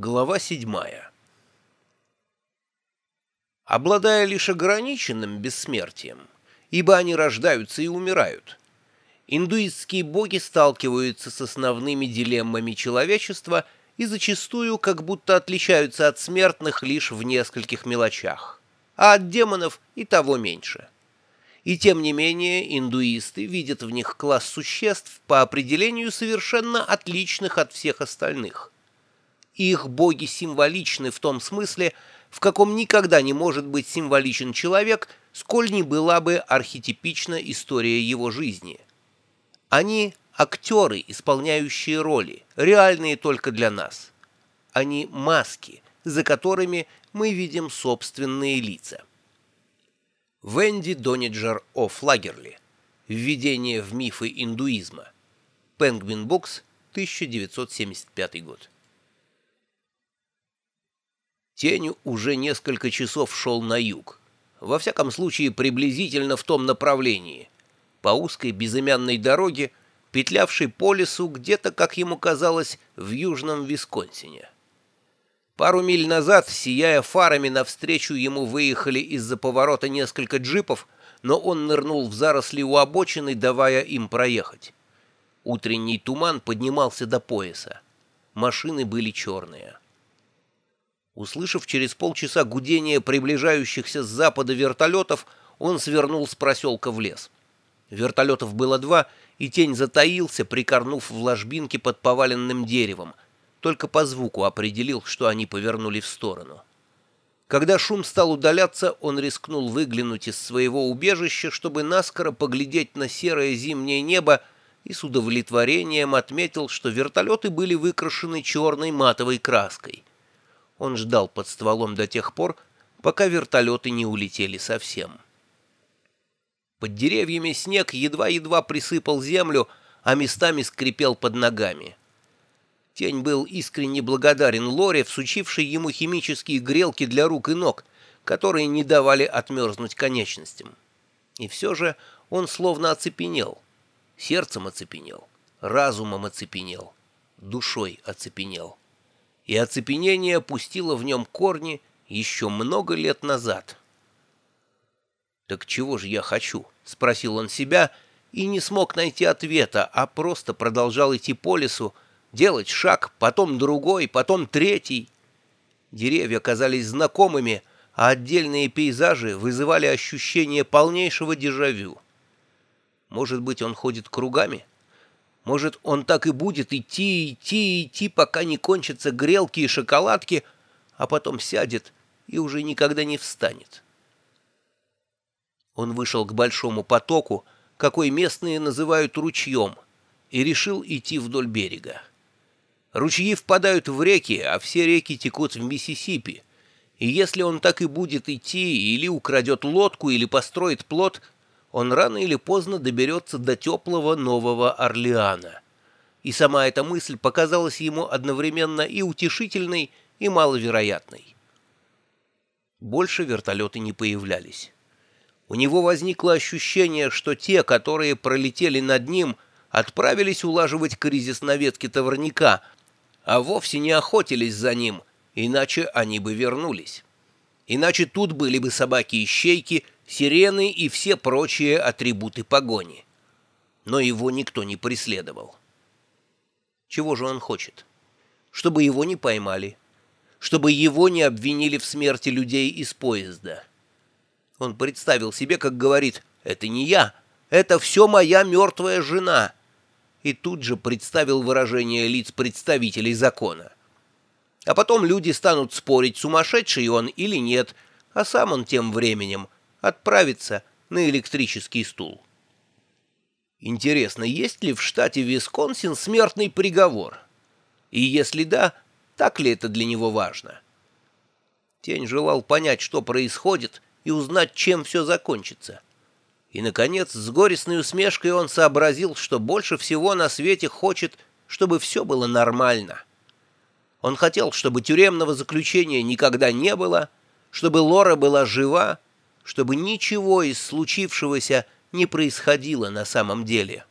Глава седьмая Обладая лишь ограниченным бессмертием, ибо они рождаются и умирают, индуистские боги сталкиваются с основными дилеммами человечества и зачастую как будто отличаются от смертных лишь в нескольких мелочах, а от демонов и того меньше. И тем не менее индуисты видят в них класс существ по определению совершенно отличных от всех остальных – их боги символичны в том смысле, в каком никогда не может быть символичен человек, сколь ни была бы архетипична история его жизни. Они – актеры, исполняющие роли, реальные только для нас. Они – маски, за которыми мы видим собственные лица. Венди Дониджер о Флагерли. Введение в мифы индуизма. Пенгвин Бокс, 1975 год. Тень уже несколько часов шел на юг. Во всяком случае, приблизительно в том направлении. По узкой безымянной дороге, петлявшей по лесу где-то, как ему казалось, в южном Висконсине. Пару миль назад, сияя фарами, навстречу ему выехали из-за поворота несколько джипов, но он нырнул в заросли у обочины, давая им проехать. Утренний туман поднимался до пояса. Машины были черные. Услышав через полчаса гудение приближающихся с запада вертолетов, он свернул с проселка в лес. Вертолетов было два, и тень затаился, прикорнув в ложбинке под поваленным деревом. Только по звуку определил, что они повернули в сторону. Когда шум стал удаляться, он рискнул выглянуть из своего убежища, чтобы наскоро поглядеть на серое зимнее небо, и с удовлетворением отметил, что вертолеты были выкрашены черной матовой краской. Он ждал под стволом до тех пор, пока вертолеты не улетели совсем. Под деревьями снег едва-едва присыпал землю, а местами скрипел под ногами. Тень был искренне благодарен Лоре, всучившей ему химические грелки для рук и ног, которые не давали отмерзнуть конечностям. И все же он словно оцепенел. Сердцем оцепенел, разумом оцепенел, душой оцепенел и оцепенение пустило в нем корни еще много лет назад. «Так чего же я хочу?» — спросил он себя и не смог найти ответа, а просто продолжал идти по лесу, делать шаг, потом другой, потом третий. Деревья казались знакомыми, а отдельные пейзажи вызывали ощущение полнейшего дежавю. Может быть, он ходит кругами? Может, он так и будет идти, идти, идти, пока не кончатся грелки и шоколадки, а потом сядет и уже никогда не встанет. Он вышел к большому потоку, какой местные называют ручьем, и решил идти вдоль берега. Ручьи впадают в реки, а все реки текут в Миссисипи. И если он так и будет идти, или украдет лодку, или построит плот — он рано или поздно доберется до теплого Нового Орлеана. И сама эта мысль показалась ему одновременно и утешительной, и маловероятной. Больше вертолеты не появлялись. У него возникло ощущение, что те, которые пролетели над ним, отправились улаживать кризис на ветке товарника, а вовсе не охотились за ним, иначе они бы вернулись. Иначе тут были бы собаки-ищейки, сирены и все прочие атрибуты погони. Но его никто не преследовал. Чего же он хочет? Чтобы его не поймали. Чтобы его не обвинили в смерти людей из поезда. Он представил себе, как говорит «Это не я, это все моя мертвая жена». И тут же представил выражение лиц представителей закона. А потом люди станут спорить, сумасшедший он или нет, а сам он тем временем – отправиться на электрический стул. Интересно, есть ли в штате Висконсин смертный приговор? И если да, так ли это для него важно? Тень желал понять, что происходит, и узнать, чем все закончится. И, наконец, с горестной усмешкой он сообразил, что больше всего на свете хочет, чтобы все было нормально. Он хотел, чтобы тюремного заключения никогда не было, чтобы Лора была жива, чтобы ничего из случившегося не происходило на самом деле.